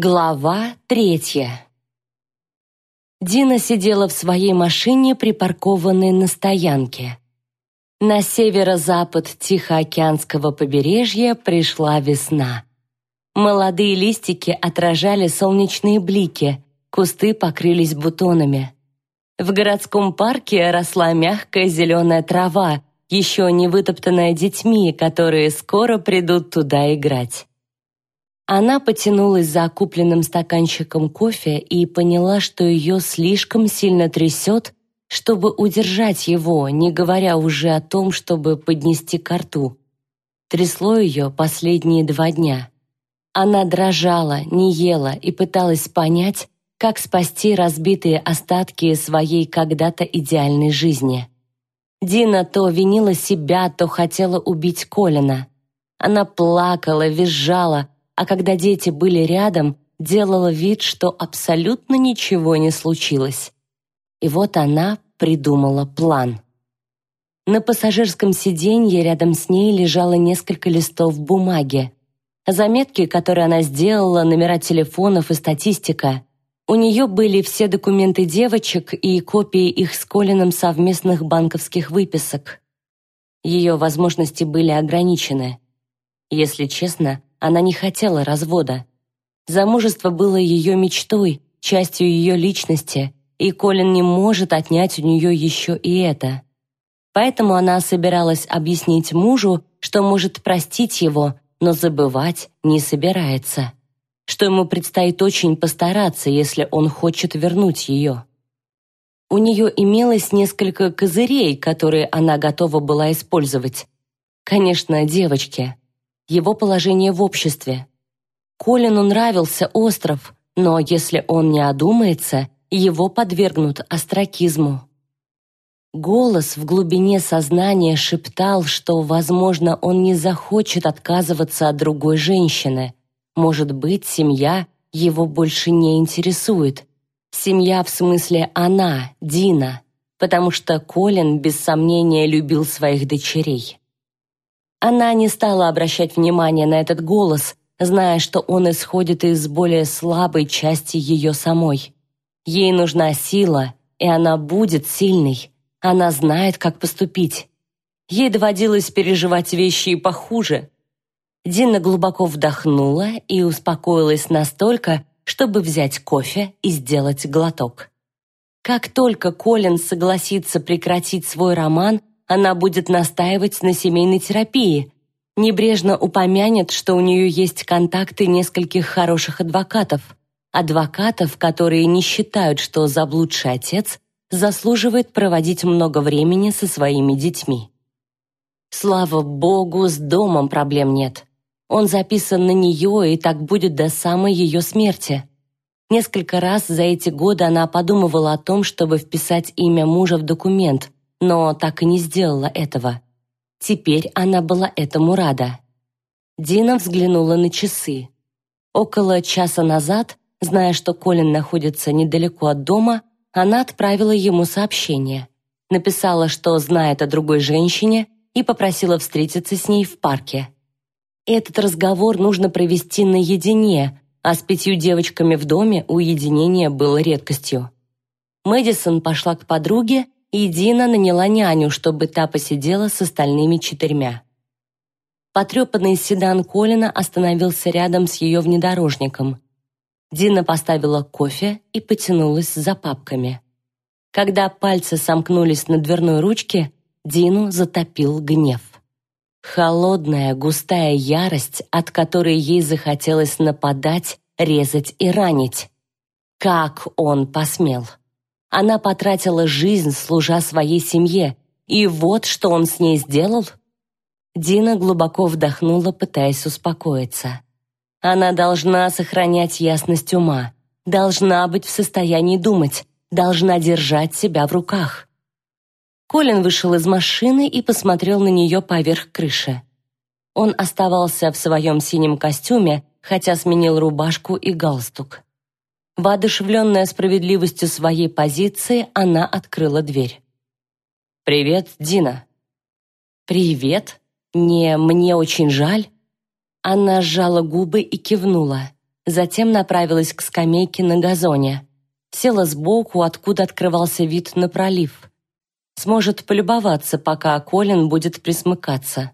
Глава третья Дина сидела в своей машине, припаркованной на стоянке. На северо-запад Тихоокеанского побережья пришла весна. Молодые листики отражали солнечные блики, кусты покрылись бутонами. В городском парке росла мягкая зеленая трава, еще не вытоптанная детьми, которые скоро придут туда играть. Она потянулась за купленным стаканчиком кофе и поняла, что ее слишком сильно трясет, чтобы удержать его, не говоря уже о том, чтобы поднести ко рту. Трясло ее последние два дня. Она дрожала, не ела и пыталась понять, как спасти разбитые остатки своей когда-то идеальной жизни. Дина то винила себя, то хотела убить Колина. Она плакала, визжала, а когда дети были рядом, делала вид, что абсолютно ничего не случилось. И вот она придумала план. На пассажирском сиденье рядом с ней лежало несколько листов бумаги. Заметки, которые она сделала, номера телефонов и статистика. У нее были все документы девочек и копии их с Колином совместных банковских выписок. Ее возможности были ограничены. Если честно, она не хотела развода. Замужество было ее мечтой, частью ее личности, и Колин не может отнять у нее еще и это. Поэтому она собиралась объяснить мужу, что может простить его, но забывать не собирается. Что ему предстоит очень постараться, если он хочет вернуть ее. У нее имелось несколько козырей, которые она готова была использовать. Конечно, девочки его положение в обществе. Колину нравился остров, но если он не одумается, его подвергнут остракизму. Голос в глубине сознания шептал, что, возможно, он не захочет отказываться от другой женщины. Может быть, семья его больше не интересует. Семья в смысле она, Дина, потому что Колин без сомнения любил своих дочерей. Она не стала обращать внимания на этот голос, зная, что он исходит из более слабой части ее самой. Ей нужна сила, и она будет сильной. Она знает, как поступить. Ей доводилось переживать вещи и похуже. Дина глубоко вдохнула и успокоилась настолько, чтобы взять кофе и сделать глоток. Как только Колин согласится прекратить свой роман, она будет настаивать на семейной терапии, небрежно упомянет, что у нее есть контакты нескольких хороших адвокатов, адвокатов, которые не считают, что заблудший отец заслуживает проводить много времени со своими детьми. Слава богу, с домом проблем нет. Он записан на нее, и так будет до самой ее смерти. Несколько раз за эти годы она подумывала о том, чтобы вписать имя мужа в документ, но так и не сделала этого. Теперь она была этому рада. Дина взглянула на часы. Около часа назад, зная, что Колин находится недалеко от дома, она отправила ему сообщение. Написала, что знает о другой женщине и попросила встретиться с ней в парке. Этот разговор нужно провести наедине, а с пятью девочками в доме уединение было редкостью. Мэдисон пошла к подруге и Дина наняла няню, чтобы та посидела с остальными четырьмя. Потрепанный седан Колина остановился рядом с ее внедорожником. Дина поставила кофе и потянулась за папками. Когда пальцы сомкнулись на дверной ручке, Дину затопил гнев. Холодная, густая ярость, от которой ей захотелось нападать, резать и ранить. Как он посмел? Она потратила жизнь, служа своей семье, и вот что он с ней сделал. Дина глубоко вдохнула, пытаясь успокоиться. Она должна сохранять ясность ума, должна быть в состоянии думать, должна держать себя в руках. Колин вышел из машины и посмотрел на нее поверх крыши. Он оставался в своем синем костюме, хотя сменил рубашку и галстук. Воодушевленная справедливостью своей позиции, она открыла дверь. «Привет, Дина». «Привет? Не, мне очень жаль». Она сжала губы и кивнула. затем направилась к скамейке на газоне. Села сбоку, откуда открывался вид на пролив. Сможет полюбоваться, пока Колин будет присмыкаться.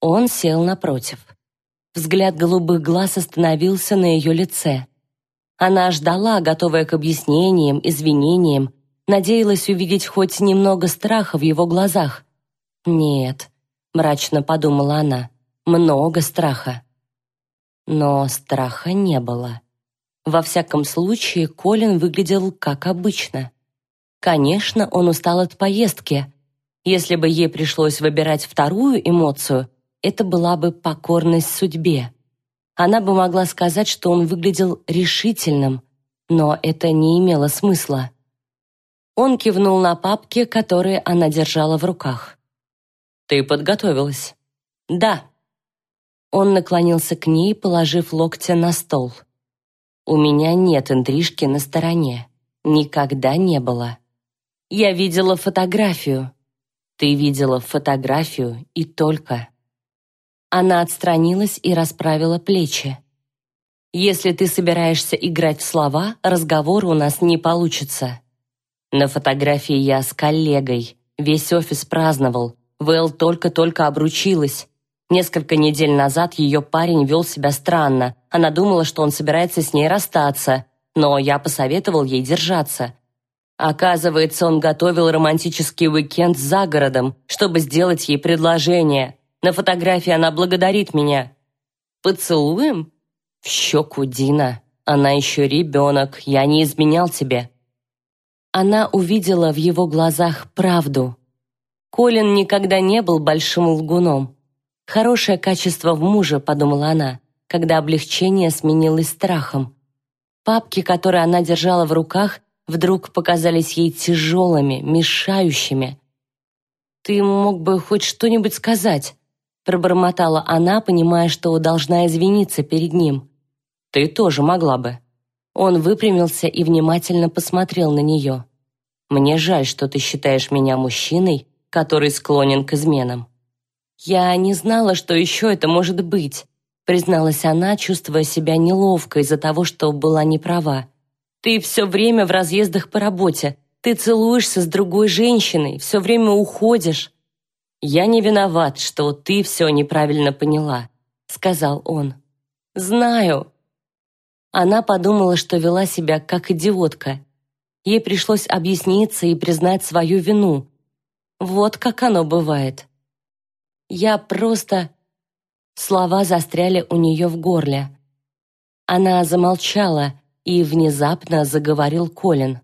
Он сел напротив. Взгляд голубых глаз остановился на ее лице. Она ждала, готовая к объяснениям, извинениям, надеялась увидеть хоть немного страха в его глазах. «Нет», — мрачно подумала она, — «много страха». Но страха не было. Во всяком случае, Колин выглядел как обычно. Конечно, он устал от поездки. Если бы ей пришлось выбирать вторую эмоцию, это была бы покорность судьбе. Она бы могла сказать, что он выглядел решительным, но это не имело смысла. Он кивнул на папки, которые она держала в руках. «Ты подготовилась?» «Да». Он наклонился к ней, положив локти на стол. «У меня нет интрижки на стороне. Никогда не было. Я видела фотографию. Ты видела фотографию и только». Она отстранилась и расправила плечи. «Если ты собираешься играть в слова, разговор у нас не получится. На фотографии я с коллегой. Весь офис праздновал. Вэл только-только обручилась. Несколько недель назад ее парень вел себя странно. Она думала, что он собирается с ней расстаться, но я посоветовал ей держаться. Оказывается, он готовил романтический уикенд за городом, чтобы сделать ей предложение. На фотографии она благодарит меня. Поцелуем? В щеку Дина. Она еще ребенок, я не изменял тебе. Она увидела в его глазах правду. Колин никогда не был большим лгуном. Хорошее качество в муже, подумала она, когда облегчение сменилось страхом. Папки, которые она держала в руках, вдруг показались ей тяжелыми, мешающими. «Ты мог бы хоть что-нибудь сказать», пробормотала она, понимая, что должна извиниться перед ним. «Ты тоже могла бы». Он выпрямился и внимательно посмотрел на нее. «Мне жаль, что ты считаешь меня мужчиной, который склонен к изменам». «Я не знала, что еще это может быть», призналась она, чувствуя себя неловко из-за того, что была неправа. «Ты все время в разъездах по работе. Ты целуешься с другой женщиной, все время уходишь. «Я не виноват, что ты все неправильно поняла», — сказал он. «Знаю». Она подумала, что вела себя как идиотка. Ей пришлось объясниться и признать свою вину. Вот как оно бывает. «Я просто...» Слова застряли у нее в горле. Она замолчала, и внезапно заговорил Колин.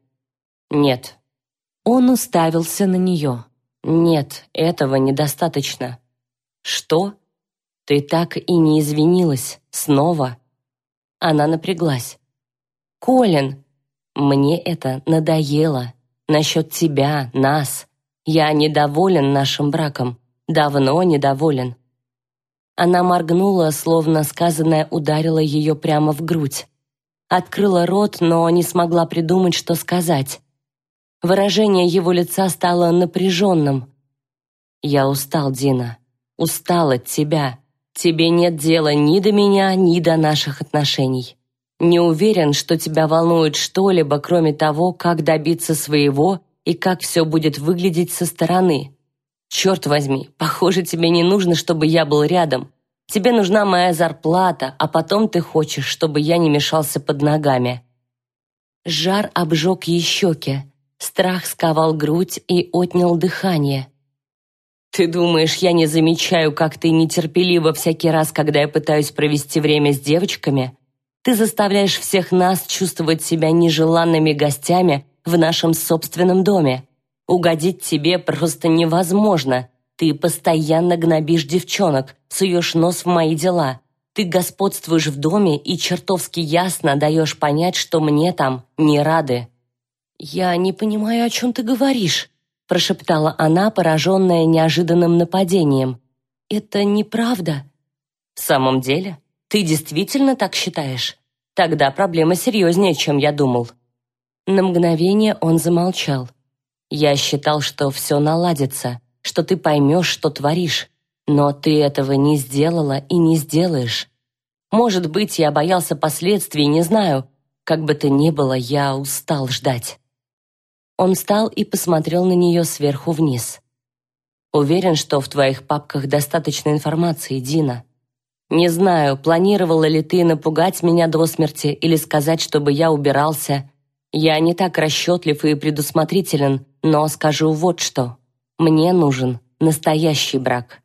«Нет». Он уставился на нее. «Нет, этого недостаточно». «Что? Ты так и не извинилась. Снова?» Она напряглась. «Колин, мне это надоело. Насчет тебя, нас. Я недоволен нашим браком. Давно недоволен». Она моргнула, словно сказанное ударило ее прямо в грудь. Открыла рот, но не смогла придумать, что сказать. Выражение его лица стало напряженным. «Я устал, Дина. Устал от тебя. Тебе нет дела ни до меня, ни до наших отношений. Не уверен, что тебя волнует что-либо, кроме того, как добиться своего и как все будет выглядеть со стороны. Черт возьми, похоже, тебе не нужно, чтобы я был рядом. Тебе нужна моя зарплата, а потом ты хочешь, чтобы я не мешался под ногами». Жар обжег ей щеки. Страх сковал грудь и отнял дыхание. «Ты думаешь, я не замечаю, как ты нетерпелива всякий раз, когда я пытаюсь провести время с девочками? Ты заставляешь всех нас чувствовать себя нежеланными гостями в нашем собственном доме. Угодить тебе просто невозможно. Ты постоянно гнобишь девчонок, суешь нос в мои дела. Ты господствуешь в доме и чертовски ясно даешь понять, что мне там не рады. «Я не понимаю, о чем ты говоришь», прошептала она, пораженная неожиданным нападением. «Это неправда». «В самом деле? Ты действительно так считаешь? Тогда проблема серьезнее, чем я думал». На мгновение он замолчал. «Я считал, что все наладится, что ты поймешь, что творишь, но ты этого не сделала и не сделаешь. Может быть, я боялся последствий, не знаю. Как бы то ни было, я устал ждать. Он встал и посмотрел на нее сверху вниз. Уверен, что в твоих папках достаточно информации, Дина. Не знаю, планировала ли ты напугать меня до смерти или сказать, чтобы я убирался. Я не так расчетлив и предусмотрителен, но скажу вот что. Мне нужен настоящий брак.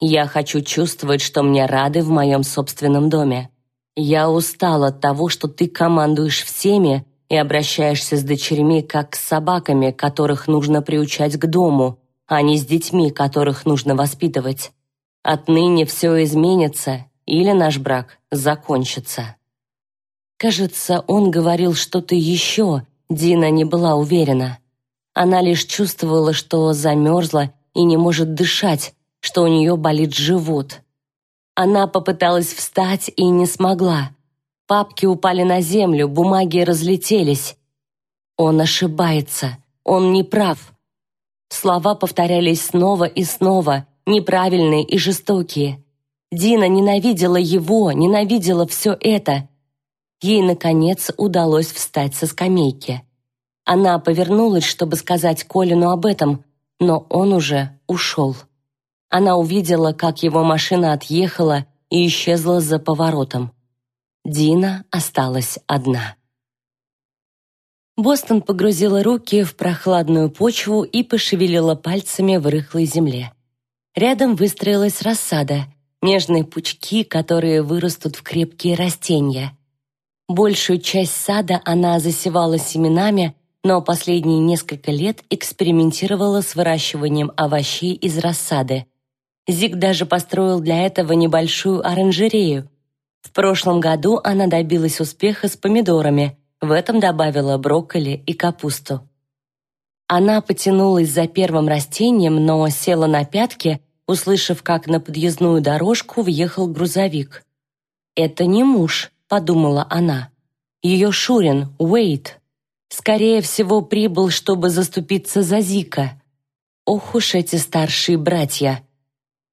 Я хочу чувствовать, что мне рады в моем собственном доме. Я устал от того, что ты командуешь всеми и обращаешься с дочерьми как с собаками, которых нужно приучать к дому, а не с детьми, которых нужно воспитывать. Отныне все изменится, или наш брак закончится. Кажется, он говорил что-то еще, Дина не была уверена. Она лишь чувствовала, что замерзла и не может дышать, что у нее болит живот. Она попыталась встать и не смогла. Папки упали на землю, бумаги разлетелись. Он ошибается, он не прав. Слова повторялись снова и снова, неправильные и жестокие. Дина ненавидела его, ненавидела все это. Ей, наконец, удалось встать со скамейки. Она повернулась, чтобы сказать Колину об этом, но он уже ушел. Она увидела, как его машина отъехала и исчезла за поворотом. Дина осталась одна. Бостон погрузила руки в прохладную почву и пошевелила пальцами в рыхлой земле. Рядом выстроилась рассада, нежные пучки, которые вырастут в крепкие растения. Большую часть сада она засевала семенами, но последние несколько лет экспериментировала с выращиванием овощей из рассады. Зиг даже построил для этого небольшую оранжерею. В прошлом году она добилась успеха с помидорами, в этом добавила брокколи и капусту. Она потянулась за первым растением, но села на пятки, услышав, как на подъездную дорожку въехал грузовик. «Это не муж», — подумала она. «Ее Шурин, Уэйт. Скорее всего, прибыл, чтобы заступиться за Зика. Ох уж эти старшие братья!»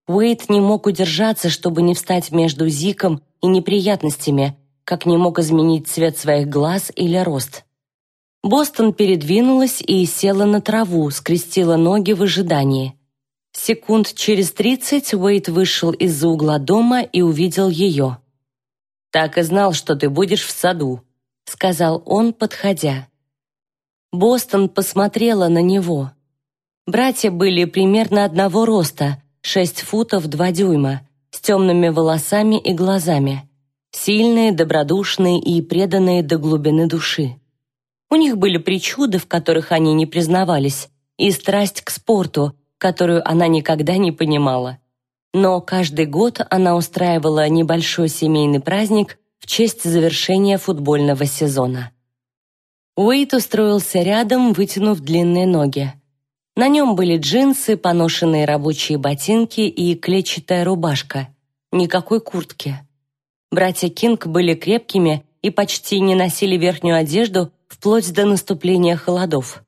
Уэйт не мог удержаться, чтобы не встать между Зиком и неприятностями, как не мог изменить цвет своих глаз или рост. Бостон передвинулась и села на траву, скрестила ноги в ожидании. Секунд через тридцать Уэйт вышел из-за угла дома и увидел ее. «Так и знал, что ты будешь в саду», — сказал он, подходя. Бостон посмотрела на него. Братья были примерно одного роста, шесть футов два дюйма, темными волосами и глазами. Сильные, добродушные и преданные до глубины души. У них были причуды, в которых они не признавались, и страсть к спорту, которую она никогда не понимала. Но каждый год она устраивала небольшой семейный праздник в честь завершения футбольного сезона. Уэйт устроился рядом, вытянув длинные ноги. На нем были джинсы, поношенные рабочие ботинки и клетчатая рубашка. Никакой куртки. Братья Кинг были крепкими и почти не носили верхнюю одежду вплоть до наступления холодов.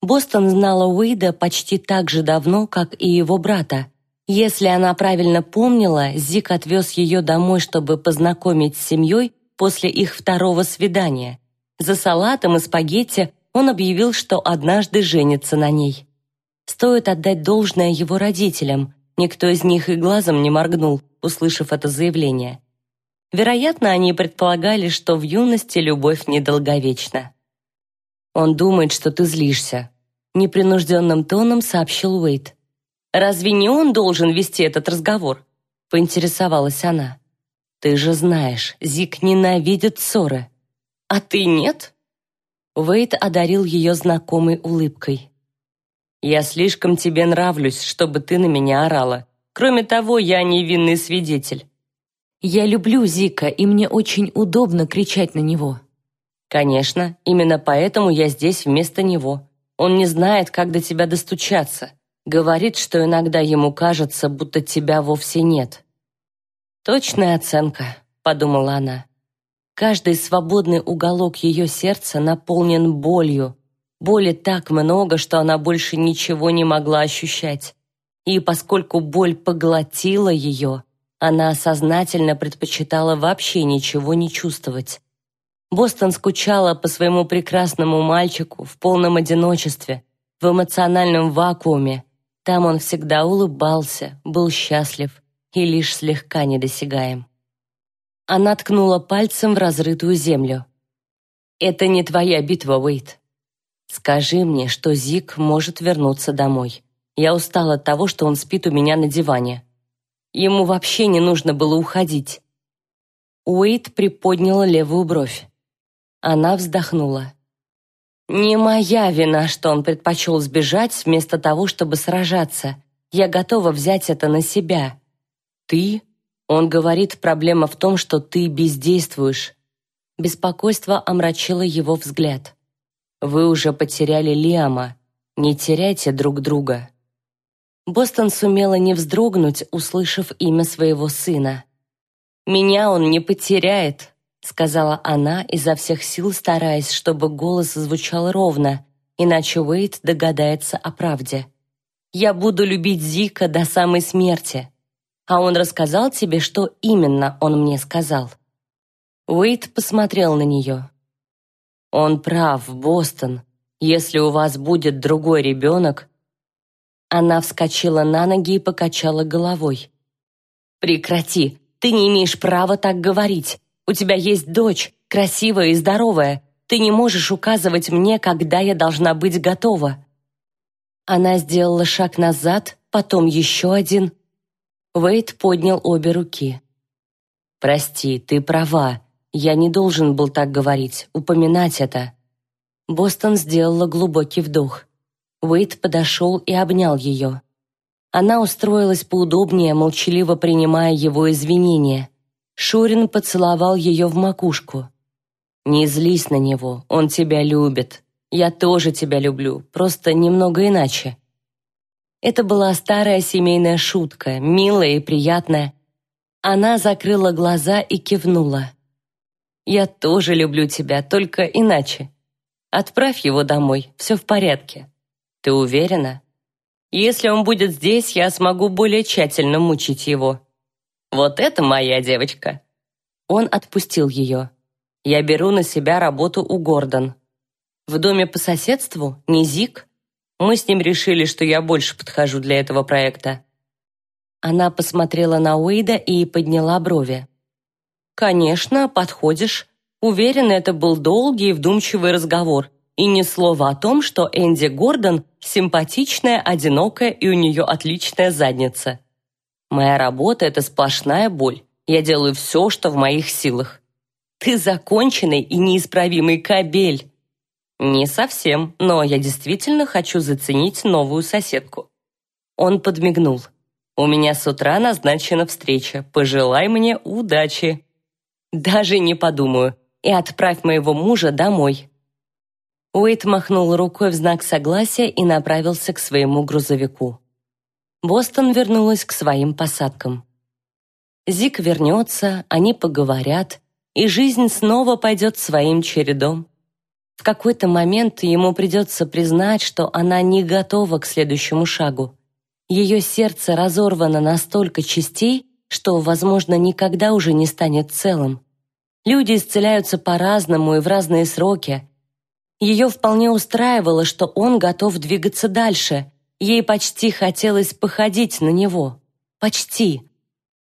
Бостон знала Уэйда почти так же давно, как и его брата. Если она правильно помнила, Зик отвез ее домой, чтобы познакомить с семьей после их второго свидания. За салатом и спагетти он объявил, что однажды женится на ней. Стоит отдать должное его родителям. Никто из них и глазом не моргнул, услышав это заявление. Вероятно, они предполагали, что в юности любовь недолговечна. «Он думает, что ты злишься», — непринужденным тоном сообщил Уэйт. «Разве не он должен вести этот разговор?» — поинтересовалась она. «Ты же знаешь, Зик ненавидит ссоры». «А ты нет?» Уэйт одарил ее знакомой улыбкой. Я слишком тебе нравлюсь, чтобы ты на меня орала. Кроме того, я невинный свидетель. Я люблю Зика, и мне очень удобно кричать на него. Конечно, именно поэтому я здесь вместо него. Он не знает, как до тебя достучаться. Говорит, что иногда ему кажется, будто тебя вовсе нет. Точная оценка, подумала она. Каждый свободный уголок ее сердца наполнен болью, Боли так много, что она больше ничего не могла ощущать. И поскольку боль поглотила ее, Она сознательно предпочитала вообще ничего не чувствовать. Бостон скучала по своему прекрасному мальчику в полном одиночестве, в эмоциональном вакууме. Там он всегда улыбался, был счастлив и лишь слегка недосягаем. Она ткнула пальцем в разрытую землю. «Это не твоя битва, Уэйт. Скажи мне, что Зик может вернуться домой. Я устала от того, что он спит у меня на диване. Ему вообще не нужно было уходить». Уэйт приподняла левую бровь. Она вздохнула. «Не моя вина, что он предпочел сбежать вместо того, чтобы сражаться. Я готова взять это на себя». «Ты?» Он говорит, проблема в том, что ты бездействуешь. Беспокойство омрачило его взгляд. Вы уже потеряли Лиама. Не теряйте друг друга. Бостон сумела не вздрогнуть, услышав имя своего сына. «Меня он не потеряет», сказала она, изо всех сил стараясь, чтобы голос звучал ровно, иначе Уэйт догадается о правде. «Я буду любить Зика до самой смерти». «А он рассказал тебе, что именно он мне сказал?» Уэйт посмотрел на нее. «Он прав, Бостон. Если у вас будет другой ребенок...» Она вскочила на ноги и покачала головой. «Прекрати! Ты не имеешь права так говорить. У тебя есть дочь, красивая и здоровая. Ты не можешь указывать мне, когда я должна быть готова». Она сделала шаг назад, потом еще один. Вейд поднял обе руки. «Прости, ты права. Я не должен был так говорить, упоминать это». Бостон сделала глубокий вдох. Уэйд подошел и обнял ее. Она устроилась поудобнее, молчаливо принимая его извинения. Шурин поцеловал ее в макушку. «Не злись на него, он тебя любит. Я тоже тебя люблю, просто немного иначе». Это была старая семейная шутка, милая и приятная. Она закрыла глаза и кивнула. «Я тоже люблю тебя, только иначе. Отправь его домой, все в порядке. Ты уверена? Если он будет здесь, я смогу более тщательно мучить его». «Вот это моя девочка!» Он отпустил ее. «Я беру на себя работу у Гордон. В доме по соседству, не Зик. Мы с ним решили, что я больше подхожу для этого проекта». Она посмотрела на Уэйда и подняла брови. «Конечно, подходишь. Уверена, это был долгий и вдумчивый разговор. И ни слова о том, что Энди Гордон симпатичная, одинокая и у нее отличная задница. Моя работа — это сплошная боль. Я делаю все, что в моих силах. Ты законченный и неисправимый кабель. Не совсем, но я действительно хочу заценить новую соседку. Он подмигнул. У меня с утра назначена встреча. Пожелай мне удачи. Даже не подумаю. И отправь моего мужа домой. Уэйт махнул рукой в знак согласия и направился к своему грузовику. Бостон вернулась к своим посадкам. Зик вернется, они поговорят, и жизнь снова пойдет своим чередом. В какой-то момент ему придется признать, что она не готова к следующему шагу. Ее сердце разорвано на столько частей, что, возможно, никогда уже не станет целым. Люди исцеляются по-разному и в разные сроки. Ее вполне устраивало, что он готов двигаться дальше, Ей почти хотелось походить на него. Почти.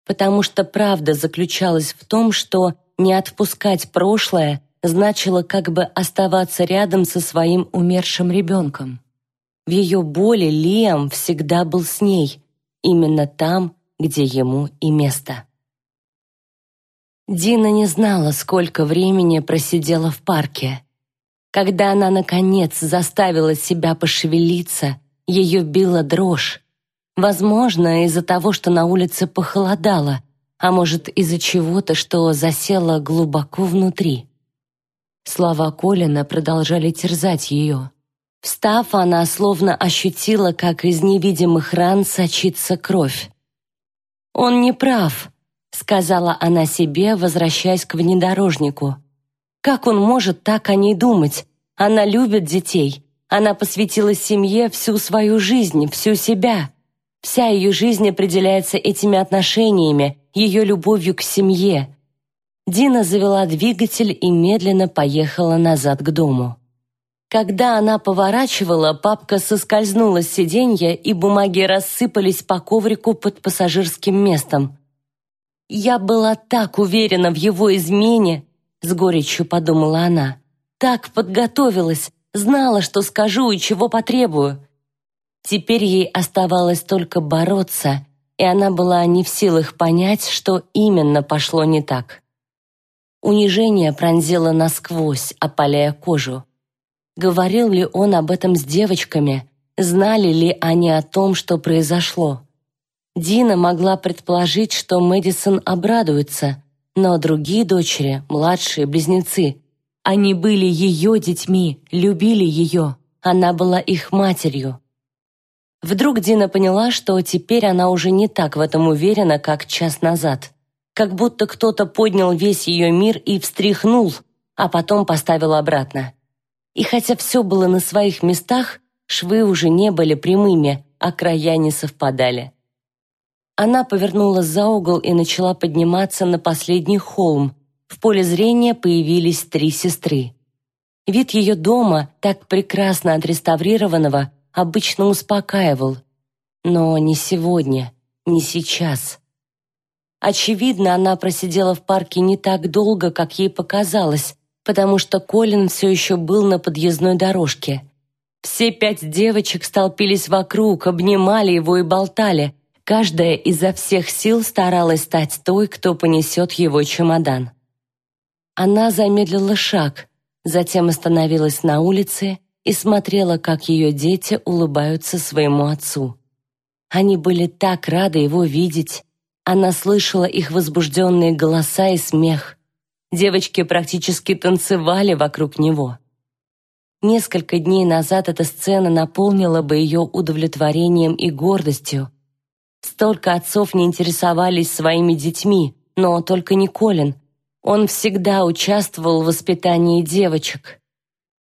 Потому что правда заключалась в том, что не отпускать прошлое значило как бы оставаться рядом со своим умершим ребенком. В ее боли Лиам всегда был с ней, именно там, где ему и место. Дина не знала, сколько времени просидела в парке. Когда она, наконец, заставила себя пошевелиться, ее била дрожь. Возможно, из-за того, что на улице похолодало, а может, из-за чего-то, что засело глубоко внутри. Слова Колина продолжали терзать ее. Встав, она словно ощутила, как из невидимых ран сочится кровь. «Он не прав», — сказала она себе, возвращаясь к внедорожнику. «Как он может так о ней думать? Она любит детей, она посвятила семье всю свою жизнь, всю себя. Вся ее жизнь определяется этими отношениями, ее любовью к семье. Дина завела двигатель и медленно поехала назад к дому. Когда она поворачивала, папка соскользнула с сиденья, и бумаги рассыпались по коврику под пассажирским местом. «Я была так уверена в его измене», — с горечью подумала она. «Так подготовилась, знала, что скажу и чего потребую». Теперь ей оставалось только бороться, и она была не в силах понять, что именно пошло не так. Унижение пронзило насквозь, опаляя кожу. Говорил ли он об этом с девочками? Знали ли они о том, что произошло? Дина могла предположить, что Мэдисон обрадуется, но другие дочери, младшие близнецы, они были ее детьми, любили ее. Она была их матерью. Вдруг Дина поняла, что теперь она уже не так в этом уверена, как час назад. Как будто кто-то поднял весь ее мир и встряхнул, а потом поставил обратно. И хотя все было на своих местах, швы уже не были прямыми, а края не совпадали. Она повернула за угол и начала подниматься на последний холм. В поле зрения появились три сестры. Вид ее дома, так прекрасно отреставрированного, обычно успокаивал. Но не сегодня, не сейчас. Очевидно, она просидела в парке не так долго, как ей показалось, потому что Колин все еще был на подъездной дорожке. Все пять девочек столпились вокруг, обнимали его и болтали. Каждая изо всех сил старалась стать той, кто понесет его чемодан. Она замедлила шаг, затем остановилась на улице и смотрела, как ее дети улыбаются своему отцу. Они были так рады его видеть. Она слышала их возбужденные голоса и смех. Девочки практически танцевали вокруг него. Несколько дней назад эта сцена наполнила бы ее удовлетворением и гордостью. Столько отцов не интересовались своими детьми, но только не Колин. Он всегда участвовал в воспитании девочек.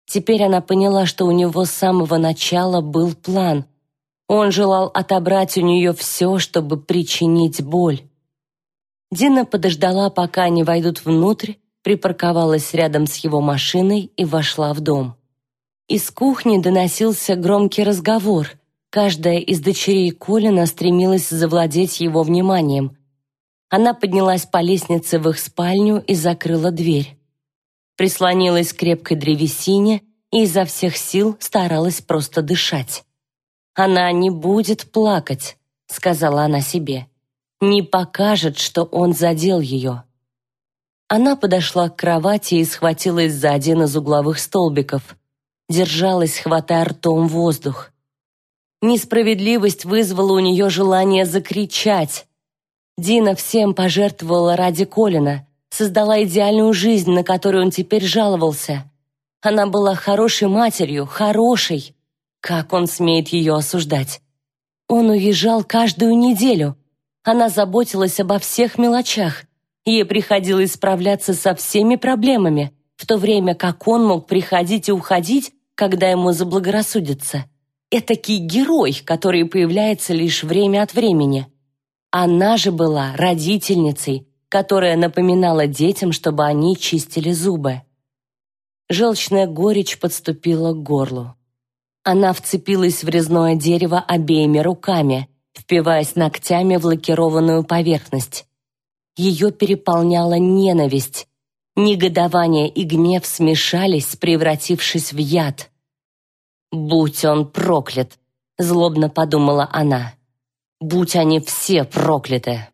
Теперь она поняла, что у него с самого начала был план. Он желал отобрать у нее все, чтобы причинить боль. Дина подождала, пока они войдут внутрь, припарковалась рядом с его машиной и вошла в дом. Из кухни доносился громкий разговор. Каждая из дочерей Колина стремилась завладеть его вниманием. Она поднялась по лестнице в их спальню и закрыла дверь. Прислонилась к крепкой древесине и изо всех сил старалась просто дышать. «Она не будет плакать», — сказала она себе не покажет, что он задел ее. Она подошла к кровати и схватилась за один из угловых столбиков. Держалась, хватая ртом воздух. Несправедливость вызвала у нее желание закричать. Дина всем пожертвовала ради Колина, создала идеальную жизнь, на которую он теперь жаловался. Она была хорошей матерью, хорошей. Как он смеет ее осуждать? Он уезжал каждую неделю, она заботилась обо всех мелочах. Ей приходилось справляться со всеми проблемами, в то время как он мог приходить и уходить, когда ему заблагорассудится. Этакий герой, который появляется лишь время от времени. Она же была родительницей, которая напоминала детям, чтобы они чистили зубы. Желчная горечь подступила к горлу. Она вцепилась в резное дерево обеими руками, впиваясь ногтями в лакированную поверхность. Ее переполняла ненависть. Негодование и гнев смешались, превратившись в яд. «Будь он проклят!» — злобно подумала она. «Будь они все прокляты!»